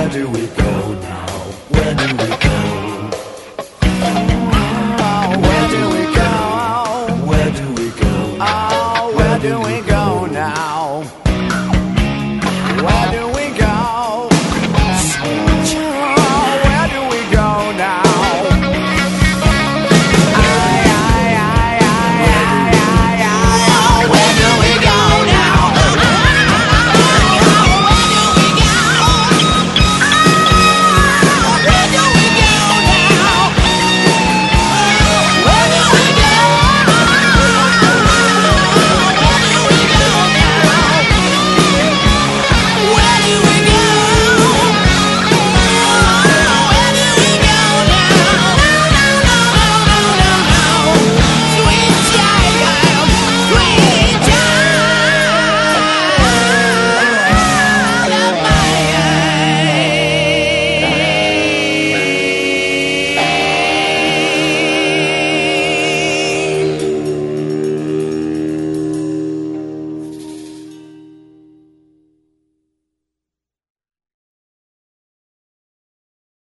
Where do we go now? Where do we go?